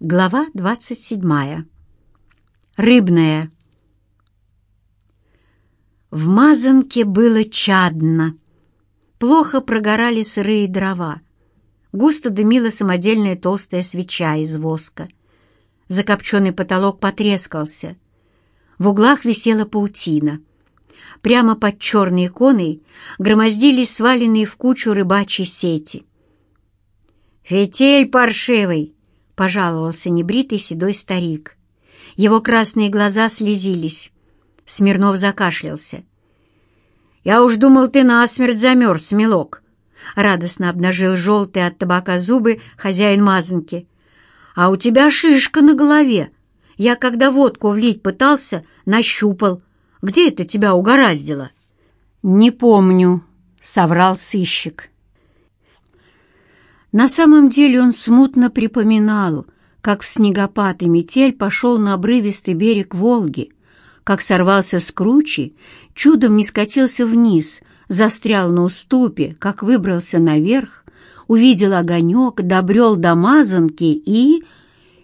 Глава 27. Рыбная. В мазанке было чадно. Плохо прогорали сырые дрова. Густо дымила самодельная толстая свеча из воска. Закопченный потолок потрескался. В углах висела паутина. Прямо под черной иконой громоздились сваленные в кучу рыбачьи сети. «Фитиль паршивый!» — пожаловался небритый седой старик. Его красные глаза слезились. Смирнов закашлялся. «Я уж думал, ты насмерть замерз, милок!» Радостно обнажил желтые от табака зубы хозяин мазанки. «А у тебя шишка на голове. Я, когда водку влить пытался, нащупал. Где это тебя угораздило?» «Не помню», — соврал сыщик. На самом деле он смутно припоминал, как в снегопад и метель пошел на обрывистый берег Волги, как сорвался с кручи, чудом не скатился вниз, застрял на уступе, как выбрался наверх, увидел огонек, добрел до мазанки и...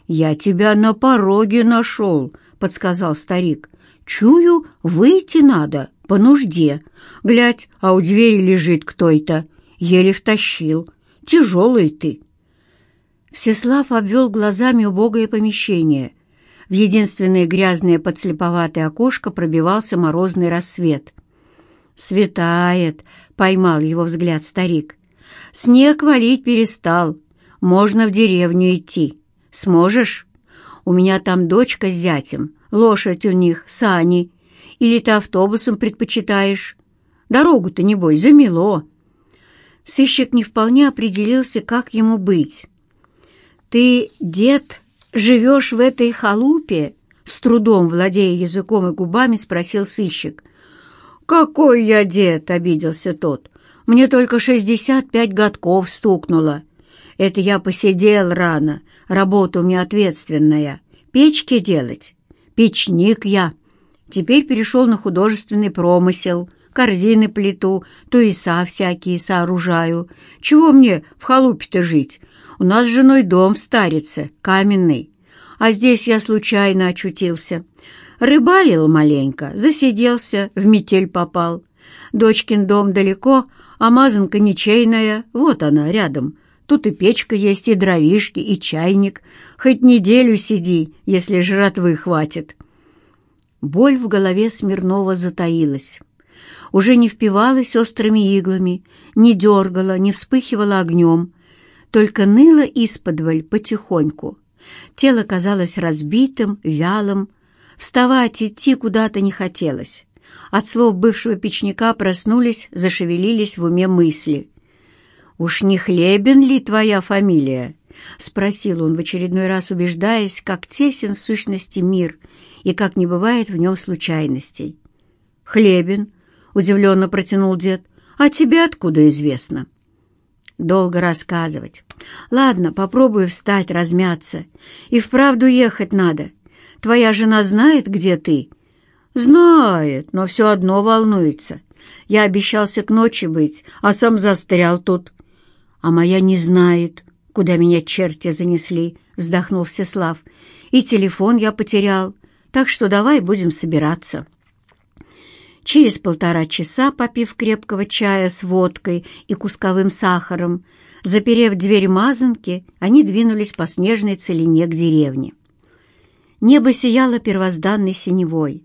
«Я тебя на пороге нашел», — подсказал старик. «Чую, выйти надо, по нужде. Глядь, а у двери лежит кто-то. Еле втащил. Тяжелый ты!» Всеслав обвел глазами убогое помещение. В единственное грязное подслеповатое окошко пробивался морозный рассвет. «Светает!» — поймал его взгляд старик. «Снег валить перестал. Можно в деревню идти. Сможешь? У меня там дочка с зятем, лошадь у них, сани. Или ты автобусом предпочитаешь? Дорогу-то, небось, замело». Сыщик не вполне определился, как ему быть. «Ты, дед, живешь в этой халупе?» С трудом, владея языком и губами, спросил сыщик. «Какой я дед?» — обиделся тот. «Мне только шестьдесят пять годков стукнуло. Это я посидел рано, работа у меня ответственная. Печки делать. Печник я. Теперь перешел на художественный промысел» корзины плету, туеса всякие сооружаю. Чего мне в халупе-то жить? У нас с женой дом в Старице, каменный. А здесь я случайно очутился. Рыбалил маленько, засиделся, в метель попал. Дочкин дом далеко, а мазанка ничейная, вот она, рядом. Тут и печка есть, и дровишки, и чайник. Хоть неделю сиди, если жратвы хватит. Боль в голове Смирнова затаилась уже не впивалась острыми иглами, не дергала, не вспыхивала огнем, только ныла исподволь потихоньку. Тело казалось разбитым, вялым, вставать, идти куда-то не хотелось. От слов бывшего печника проснулись, зашевелились в уме мысли. «Уж не Хлебин ли твоя фамилия?» — спросил он в очередной раз, убеждаясь, как тесен в сущности мир и как не бывает в нем случайностей. «Хлебин», — удивленно протянул дед. «А тебе откуда известно?» «Долго рассказывать. Ладно, попробую встать, размяться. И вправду ехать надо. Твоя жена знает, где ты?» «Знает, но все одно волнуется. Я обещался к ночи быть, а сам застрял тут». «А моя не знает, куда меня черти занесли», — вздохнул Всеслав. «И телефон я потерял, так что давай будем собираться». Через полтора часа, попив крепкого чая с водкой и кусковым сахаром, заперев дверь мазанки, они двинулись по снежной целине к деревне. Небо сияло первозданной синевой.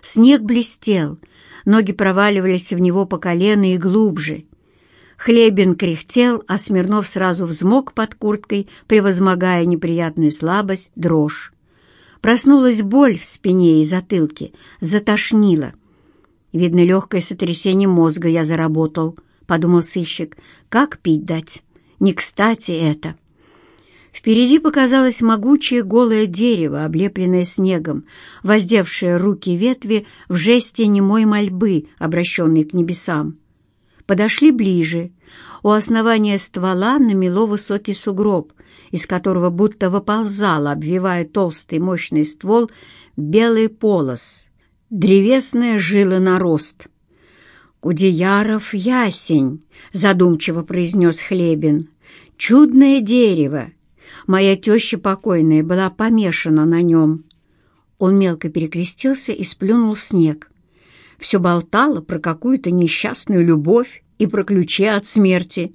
Снег блестел, ноги проваливались в него по колено и глубже. Хлебин кряхтел, а Смирнов сразу взмок под курткой, превозмогая неприятную слабость, дрожь. Проснулась боль в спине и затылке, затошнило — Видно, легкое сотрясение мозга я заработал, — подумал сыщик. Как пить дать? Не кстати это. Впереди показалось могучее голое дерево, облепленное снегом, воздевшее руки ветви в жесте немой мольбы, обращенной к небесам. Подошли ближе. У основания ствола намело высокий сугроб, из которого будто выползал, обвивая толстый мощный ствол, белый полос — древесная жила нарост. «Кудеяров ясень», — задумчиво произнес Хлебин. «Чудное дерево. Моя теща покойная была помешана на нем». Он мелко перекрестился и сплюнул в снег. Все болтало про какую-то несчастную любовь и про ключи от смерти.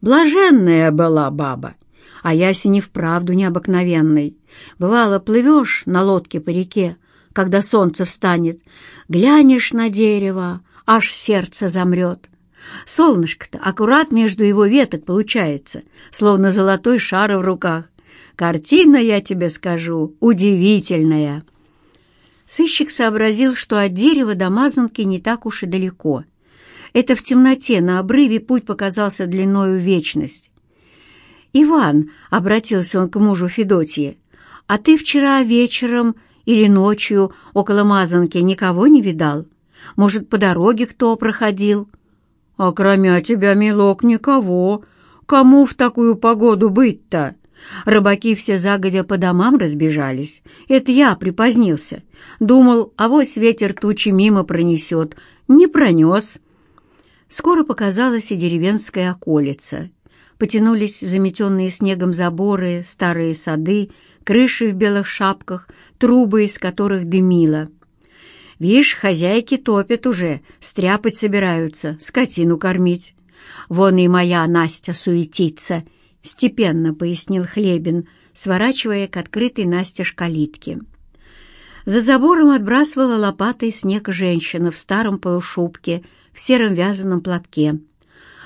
Блаженная была баба, а ясень и вправду необыкновенный. Бывало, плывешь на лодке по реке, когда солнце встанет, глянешь на дерево, аж сердце замрет. Солнышко-то аккурат между его веток получается, словно золотой шар в руках. Картина, я тебе скажу, удивительная. Сыщик сообразил, что от дерева до мазанки не так уж и далеко. Это в темноте на обрыве путь показался длиною вечность. «Иван», — обратился он к мужу Федотье, — «а ты вчера вечером или ночью около мазанки никого не видал? Может, по дороге кто проходил?» «А кроме тебя, милок, никого. Кому в такую погоду быть-то?» Рыбаки все загодя по домам разбежались. Это я припозднился. Думал, авось ветер тучи мимо пронесет. Не пронес. Скоро показалась и деревенская околица. Потянулись заметенные снегом заборы, старые сады, крыши в белых шапках, трубы, из которых дымило. Вишь, хозяйки топят уже, стряпать собираются, скотину кормить. Вон и моя Настя суетится —— степенно пояснил Хлебин, сворачивая к открытой настежь калитке. За забором отбрасывала лопатой снег женщина в старом полушубке, в сером вязаном платке.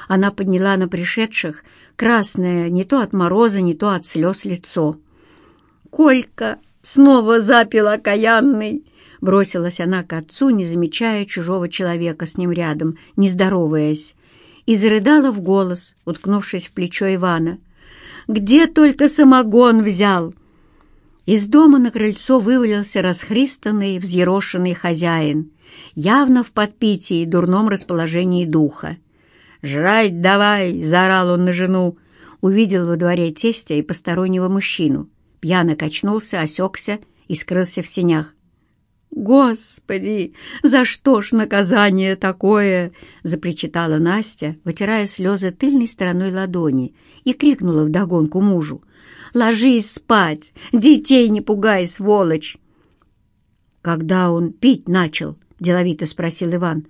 Она подняла на пришедших красное не то от мороза, не то от слез лицо. «Колька снова запил окаянный!» Бросилась она к отцу, не замечая чужого человека с ним рядом, не здороваясь и зарыдала в голос, уткнувшись в плечо Ивана. «Где только самогон взял!» Из дома на крыльцо вывалился расхристанный, взъерошенный хозяин, явно в подпитии и дурном расположении духа. «Жрать давай!» — заорал он на жену. Увидел во дворе тестя и постороннего мужчину. Пьяно качнулся, осекся и скрылся в сенях. «Господи, за что ж наказание такое?» — запричитала Настя, вытирая слезы тыльной стороной ладони, и крикнула вдогонку мужу. «Ложись спать! Детей не пугай, сволочь!» «Когда он пить начал?» — деловито спросил Иван.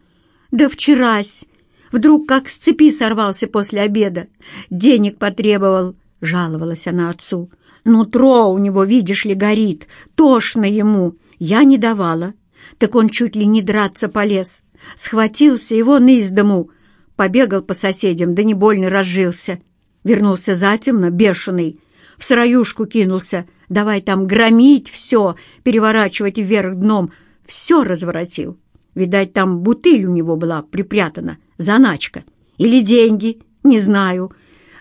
«Да вчерась! Вдруг как с цепи сорвался после обеда. Денег потребовал!» — жаловалась она отцу. «Нутро у него, видишь ли, горит. Тошно ему!» Я не давала. Так он чуть ли не драться полез. Схватился его на из дому. Побегал по соседям, да не больно разжился. Вернулся затемно, бешеный. В сыроюшку кинулся. Давай там громить все, переворачивать вверх дном. Все разворотил. Видать, там бутыль у него была припрятана, заначка. Или деньги, не знаю.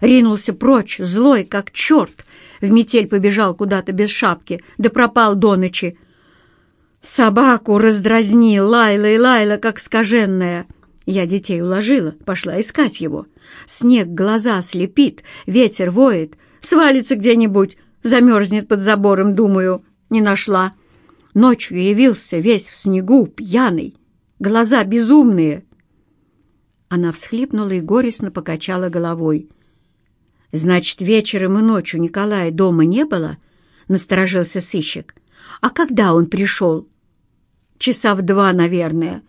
Ринулся прочь, злой, как черт. В метель побежал куда-то без шапки, да пропал до ночи. Собаку раздразнил, лайла и лайла, как скаженная. Я детей уложила, пошла искать его. Снег глаза слепит, ветер воет, свалится где-нибудь, замерзнет под забором, думаю. Не нашла. Ночью явился весь в снегу, пьяный, глаза безумные. Она всхлипнула и горестно покачала головой. «Значит, вечером и ночью Николая дома не было?» — насторожился сыщик. «А когда он пришел?» Часа в два, наверное.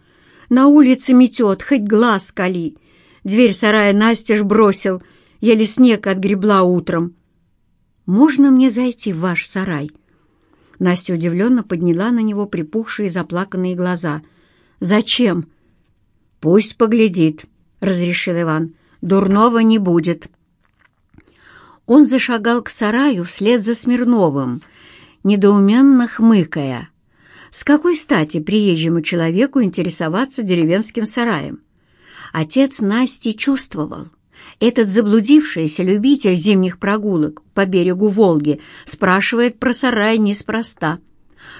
На улице метет, хоть глаз кали. Дверь сарая настежь бросил, еле снег отгребла утром. «Можно мне зайти в ваш сарай?» Настя удивленно подняла на него припухшие заплаканные глаза. «Зачем?» «Пусть поглядит», — разрешил Иван. «Дурного не будет». Он зашагал к сараю вслед за Смирновым, недоуменно хмыкая. С какой стати приезжему человеку интересоваться деревенским сараем? Отец Насти чувствовал. Этот заблудившийся любитель зимних прогулок по берегу Волги спрашивает про сарай неспроста.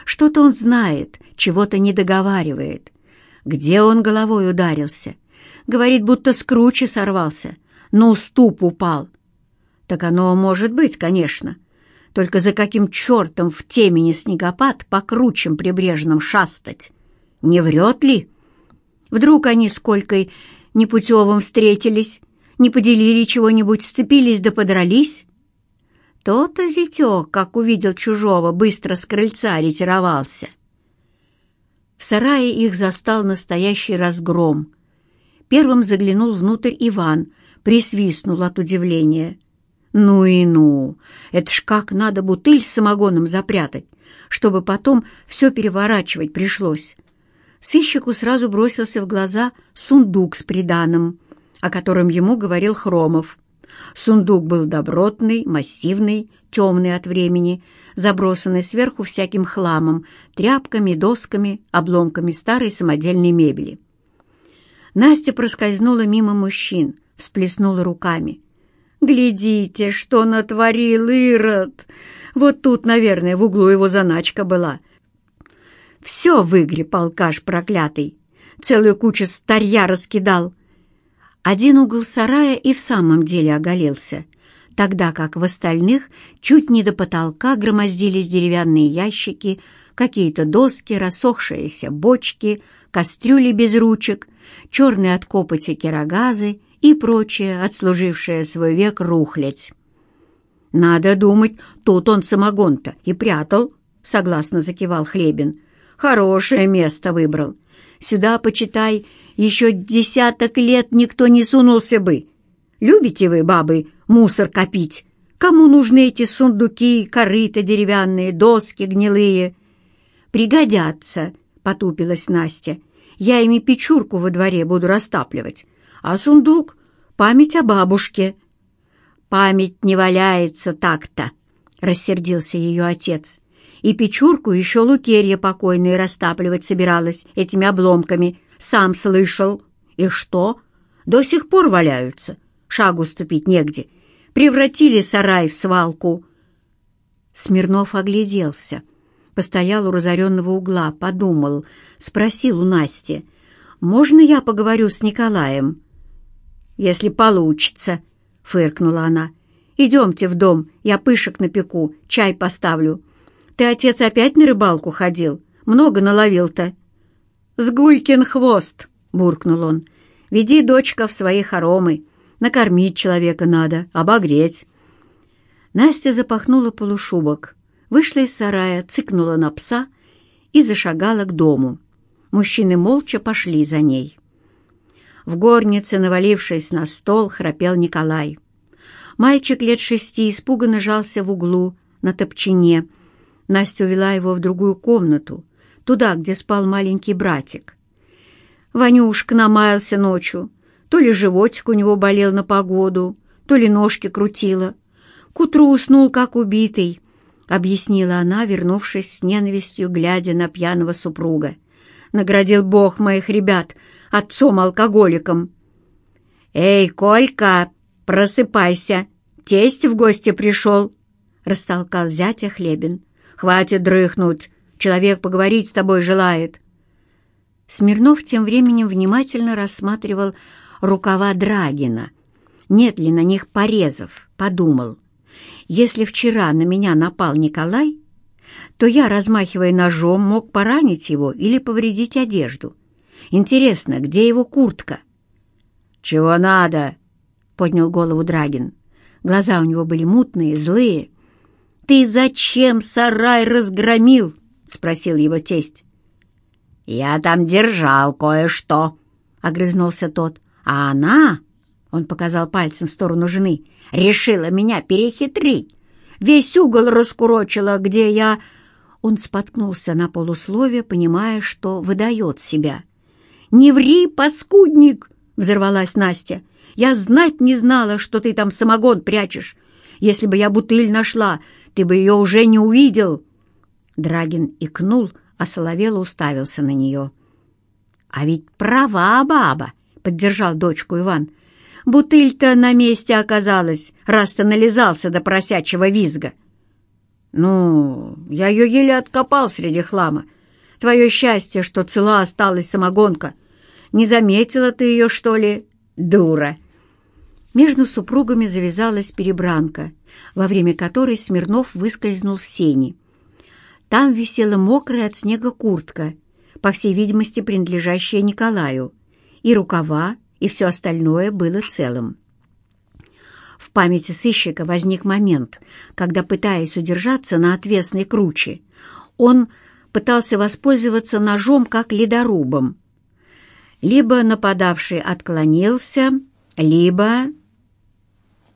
Что-то он знает, чего-то не договаривает. Где он головой ударился? Говорит, будто с кручи сорвался, на уступ упал. Так оно может быть, конечно. Только за каким чертом в темени снегопад по кручам прибрежным шастать? Не врет ли? Вдруг они с Колькой непутевым встретились, не поделили чего-нибудь, сцепились да подрались? То-то зятек, как увидел чужого, быстро с крыльца ретировался. В сарае их застал настоящий разгром. Первым заглянул внутрь Иван, присвистнул от удивления. «Ну и ну! Это ж как надо бутыль с самогоном запрятать, чтобы потом все переворачивать пришлось!» Сыщику сразу бросился в глаза сундук с приданым, о котором ему говорил Хромов. Сундук был добротный, массивный, темный от времени, забросанный сверху всяким хламом, тряпками, досками, обломками старой самодельной мебели. Настя проскользнула мимо мужчин, всплеснула руками. «Глядите, что натворил Ирод! Вот тут, наверное, в углу его заначка была. Все выгреб, алкаш проклятый, целую кучу старья раскидал». Один угол сарая и в самом деле оголился, тогда как в остальных чуть не до потолка громоздились деревянные ящики, какие-то доски, рассохшиеся бочки, кастрюли без ручек, черные от копоти керогазы и прочее, отслужившее свой век рухлядь. «Надо думать, тут он самогон-то и прятал», — согласно закивал Хлебин. «Хорошее место выбрал. Сюда, почитай, еще десяток лет никто не сунулся бы. Любите вы, бабы, мусор копить? Кому нужны эти сундуки, корыта деревянные, доски гнилые?» «Пригодятся», — потупилась Настя. «Я ими печурку во дворе буду растапливать, а сундук — память о бабушке». «Память не валяется так-то», — рассердился ее отец. «И печурку еще Лукерья покойная растапливать собиралась этими обломками, сам слышал. И что? До сих пор валяются. Шагу ступить негде. Превратили сарай в свалку». Смирнов огляделся. Постоял у разоренного угла, подумал, спросил у Насти, «Можно я поговорю с Николаем?» «Если получится», — фыркнула она. «Идемте в дом, я пышек напеку, чай поставлю. Ты, отец, опять на рыбалку ходил? Много наловил-то?» «Сгулькин хвост!» — буркнул он. «Веди, дочка, в свои хоромы. Накормить человека надо, обогреть». Настя запахнула полушубок, вышла из сарая, цыкнула на пса и зашагала к дому. Мужчины молча пошли за ней. В горнице, навалившись на стол, храпел Николай. Мальчик лет шести испуганно жался в углу, на топчине. Настя увела его в другую комнату, туда, где спал маленький братик. Ванюшка намаялся ночью. То ли животик у него болел на погоду, то ли ножки крутило. К утру уснул, как убитый, — объяснила она, вернувшись с ненавистью, глядя на пьяного супруга. Наградил Бог моих ребят отцом-алкоголиком. «Эй, Колька, просыпайся! Тесть в гости пришел!» — растолкал зятя Хлебин. «Хватит дрыхнуть! Человек поговорить с тобой желает». Смирнов тем временем внимательно рассматривал рукава Драгина. Нет ли на них порезов, подумал. Если вчера на меня напал Николай, то я, размахивая ножом, мог поранить его или повредить одежду. Интересно, где его куртка? «Чего надо?» — поднял голову Драгин. Глаза у него были мутные, злые. «Ты зачем сарай разгромил?» — спросил его тесть. «Я там держал кое-что», — огрызнулся тот. «А она...» — он показал пальцем в сторону жены. «Решила меня перехитрить. Весь угол раскурочила, где я...» Он споткнулся на полуслове, понимая, что выдает себя. «Не ври, паскудник!» — взорвалась Настя. «Я знать не знала, что ты там самогон прячешь. Если бы я бутыль нашла, ты бы ее уже не увидел». Драгин икнул, а Соловела уставился на нее. «А ведь права баба!» — поддержал дочку Иван. «Бутыль-то на месте оказалась, раз-то нализался до просячего визга». «Ну, я ее еле откопал среди хлама. Твое счастье, что цела осталась самогонка. Не заметила ты ее, что ли, дура?» Между супругами завязалась перебранка, во время которой Смирнов выскользнул в сени. Там висела мокрая от снега куртка, по всей видимости, принадлежащая Николаю, и рукава, и все остальное было целым. В памяти сыщика возник момент, когда, пытаясь удержаться на отвесной круче, он пытался воспользоваться ножом как ледорубом. Либо нападавший отклонился, либо...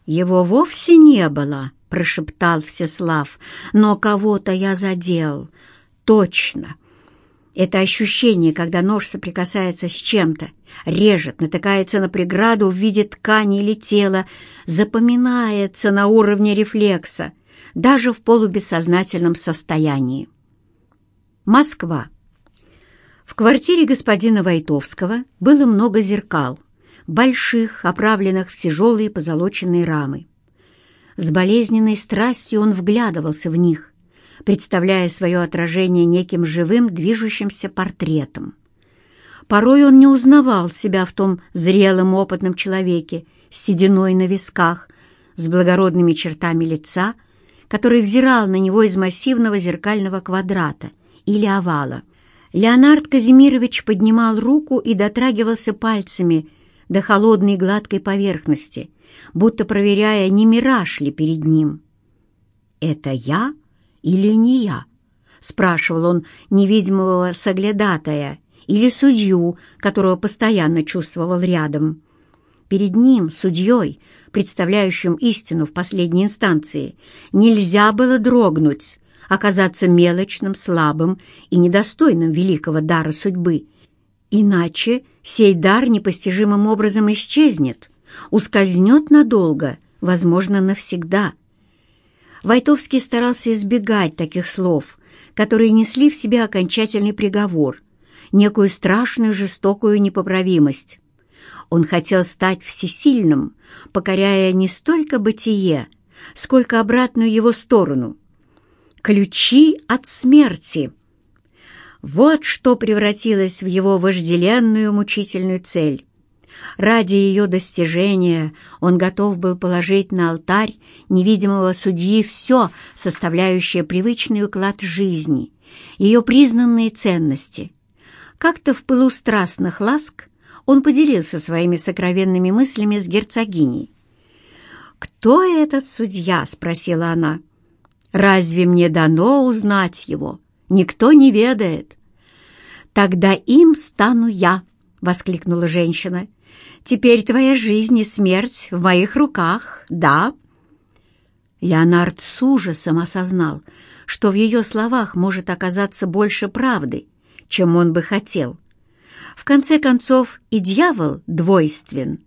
«Его вовсе не было», — прошептал Всеслав, «но кого-то я задел. Точно». Это ощущение, когда нож соприкасается с чем-то, режет, натыкается на преграду в виде ткани или тела, запоминается на уровне рефлекса, даже в полубессознательном состоянии. Москва. В квартире господина Войтовского было много зеркал, больших, оправленных в тяжелые позолоченные рамы. С болезненной страстью он вглядывался в них, представляя свое отражение неким живым движущимся портретом. Порой он не узнавал себя в том зрелом опытном человеке с сединой на висках, с благородными чертами лица, который взирал на него из массивного зеркального квадрата или овала. Леонард Казимирович поднимал руку и дотрагивался пальцами до холодной гладкой поверхности, будто проверяя, не мираж ли перед ним. «Это я?» или не я?» — спрашивал он невидимого соглядатая или судью, которого постоянно чувствовал рядом. Перед ним, судьей, представляющим истину в последней инстанции, нельзя было дрогнуть, оказаться мелочным, слабым и недостойным великого дара судьбы. Иначе сей дар непостижимым образом исчезнет, ускользнет надолго, возможно, навсегда — Войтовский старался избегать таких слов, которые несли в себе окончательный приговор, некую страшную жестокую непоправимость. Он хотел стать всесильным, покоряя не столько бытие, сколько обратную его сторону. Ключи от смерти. Вот что превратилось в его вожделенную мучительную цель. Ради ее достижения он готов был положить на алтарь невидимого судьи все, составляющее привычный уклад жизни, ее признанные ценности. Как-то в пылу страстных ласк он поделился своими сокровенными мыслями с герцогиней. «Кто этот судья?» — спросила она. «Разве мне дано узнать его? Никто не ведает». «Тогда им стану я!» — воскликнула женщина. Теперь твоя жизнь и смерть в моих руках, да?» Леонард с ужасом осознал, что в ее словах может оказаться больше правды, чем он бы хотел. В конце концов, и дьявол двойствен.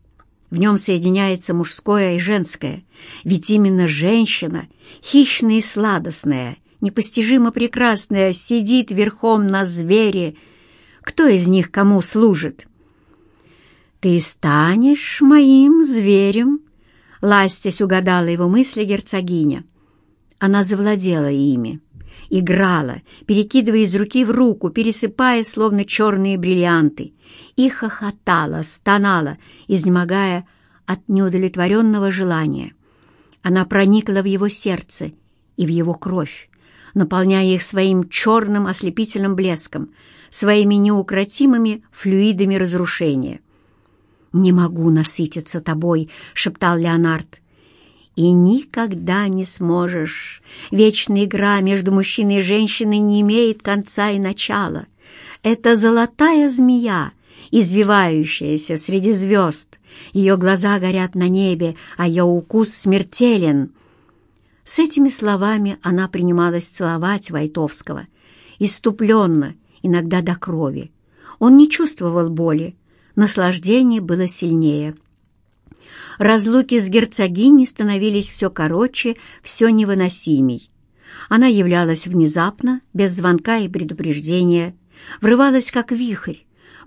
В нем соединяется мужское и женское, ведь именно женщина, хищная и сладостная, непостижимо прекрасная, сидит верхом на звере. Кто из них кому служит? «Ты станешь моим зверем», — ластясь угадала его мысли герцогиня. Она завладела ими, играла, перекидывая из руки в руку, пересыпая, словно черные бриллианты, и хохотала, стонала, изнемогая от неудовлетворенного желания. Она проникла в его сердце и в его кровь, наполняя их своим черным ослепительным блеском, своими неукротимыми флюидами разрушения. «Не могу насытиться тобой», — шептал Леонард. «И никогда не сможешь. Вечная игра между мужчиной и женщиной не имеет конца и начала. Это золотая змея, извивающаяся среди звезд. Ее глаза горят на небе, а ее укус смертелен». С этими словами она принималась целовать Войтовского, иступленно, иногда до крови. Он не чувствовал боли, наслаждение было сильнее. Разлуки с герцогиней становились все короче, все невыносимей. Она являлась внезапно, без звонка и предупреждения, врывалась как вихрь,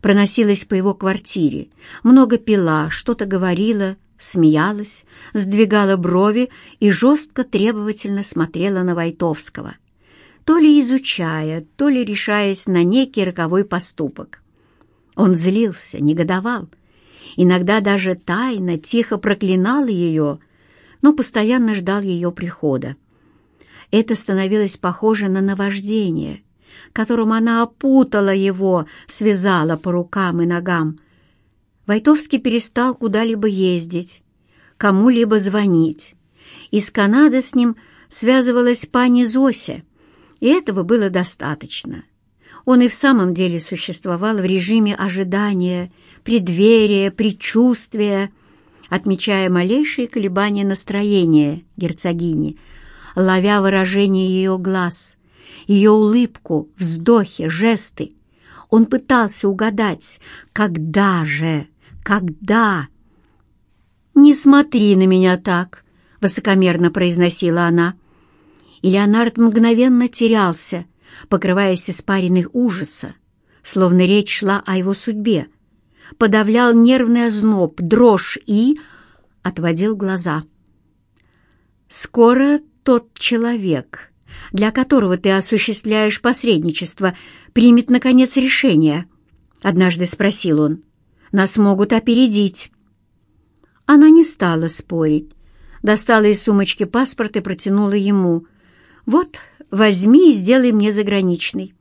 проносилась по его квартире, много пила, что-то говорила, смеялась, сдвигала брови и жестко требовательно смотрела на Войтовского, то ли изучая, то ли решаясь на некий роковой поступок. Он злился, негодовал, иногда даже тайно, тихо проклинал ее, но постоянно ждал ее прихода. Это становилось похоже на наваждение, которым она опутала его, связала по рукам и ногам. Войтовский перестал куда-либо ездить. кому-либо звонить. Из Канады с ним связывалась пани Зося, и этого было достаточно. Он и в самом деле существовал в режиме ожидания, предверия, предчувствия, отмечая малейшие колебания настроения герцогини, ловя выражение ее глаз, ее улыбку, вздохи, жесты. Он пытался угадать, когда же, когда. «Не смотри на меня так», — высокомерно произносила она. И Леонард мгновенно терялся, покрываясь испариной ужаса, словно речь шла о его судьбе, подавлял нервный озноб, дрожь и отводил глаза. «Скоро тот человек, для которого ты осуществляешь посредничество, примет, наконец, решение?» — однажды спросил он. «Нас могут опередить». Она не стала спорить, достала из сумочки паспорт и протянула ему. «Вот, возьми и сделай мне заграничный.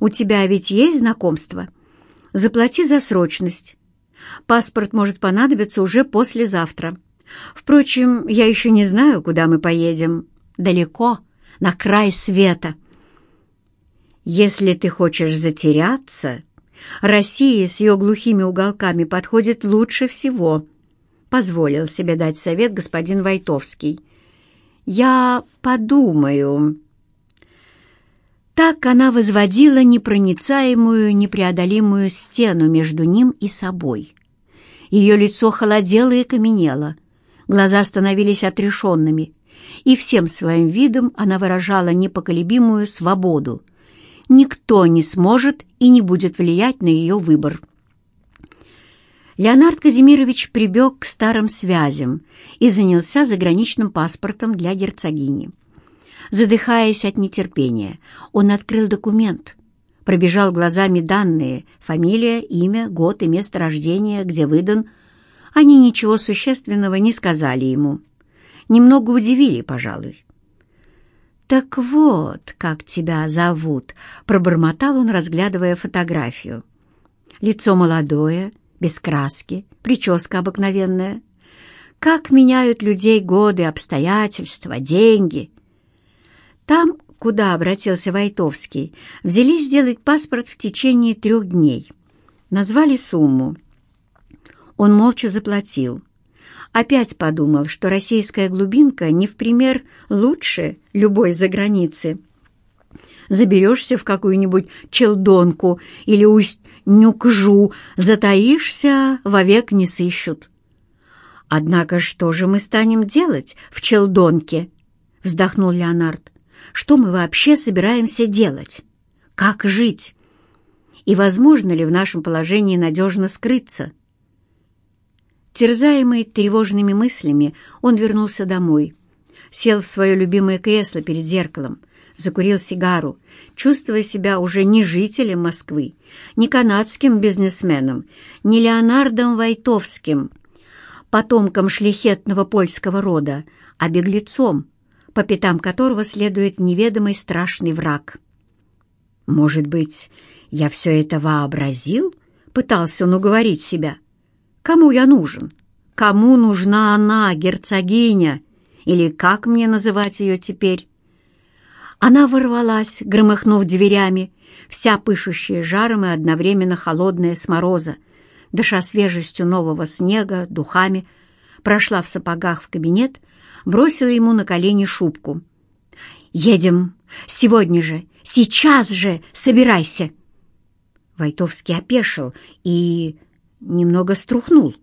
У тебя ведь есть знакомство?» Заплати за срочность. Паспорт может понадобиться уже послезавтра. Впрочем, я еще не знаю, куда мы поедем. Далеко, на край света. Если ты хочешь затеряться, Россия с ее глухими уголками подходит лучше всего, позволил себе дать совет господин Войтовский. Я подумаю. Так она возводила непроницаемую, непреодолимую стену между ним и собой. Ее лицо холодело и каменело, глаза становились отрешенными, и всем своим видом она выражала непоколебимую свободу. Никто не сможет и не будет влиять на ее выбор. Леонард Казимирович прибег к старым связям и занялся заграничным паспортом для герцогини. Задыхаясь от нетерпения, он открыл документ, пробежал глазами данные, фамилия, имя, год и место рождения, где выдан. Они ничего существенного не сказали ему. Немного удивили, пожалуй. «Так вот, как тебя зовут», — пробормотал он, разглядывая фотографию. Лицо молодое, без краски, прическа обыкновенная. Как меняют людей годы, обстоятельства, деньги. Там, куда обратился Войтовский, взялись сделать паспорт в течение трех дней. Назвали сумму. Он молча заплатил. Опять подумал, что российская глубинка не в пример лучше любой за границы. Заберешься в какую-нибудь челдонку или усть-нюкжу, затаишься, вовек не сыщут. «Однако что же мы станем делать в челдонке?» — вздохнул Леонард что мы вообще собираемся делать, как жить? И возможно ли в нашем положении надежно скрыться. Терзаемый тревожными мыслями, он вернулся домой, сел в свое любимое кресло перед зеркалом, закурил сигару, чувствуя себя уже не жителем Москвы, не канадским бизнесменом, не Леонардом Войтовским, потомком шляхетного польского рода, а беглецом, по пятам которого следует неведомый страшный враг. «Может быть, я все это вообразил?» — пытался он уговорить себя. «Кому я нужен? Кому нужна она, герцогиня? Или как мне называть ее теперь?» Она ворвалась, громыхнув дверями, вся пышущая жаром и одновременно холодная с мороза, дыша свежестью нового снега, духами, прошла в сапогах в кабинет бросила ему на колени шубку. «Едем! Сегодня же! Сейчас же! Собирайся!» Войтовский опешил и немного струхнул.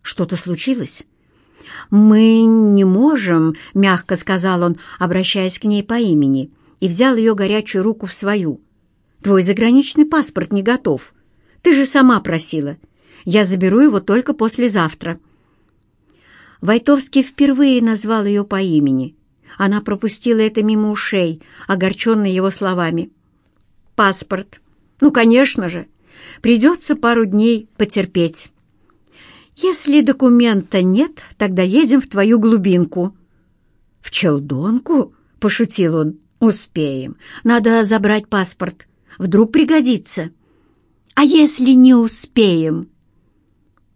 «Что-то случилось?» «Мы не можем», — мягко сказал он, обращаясь к ней по имени, и взял ее горячую руку в свою. «Твой заграничный паспорт не готов. Ты же сама просила. Я заберу его только послезавтра». Войтовский впервые назвал ее по имени. Она пропустила это мимо ушей, огорченная его словами. «Паспорт. Ну, конечно же. Придется пару дней потерпеть. Если документа нет, тогда едем в твою глубинку». «В Челдонку?» — пошутил он. «Успеем. Надо забрать паспорт. Вдруг пригодится». «А если не успеем?»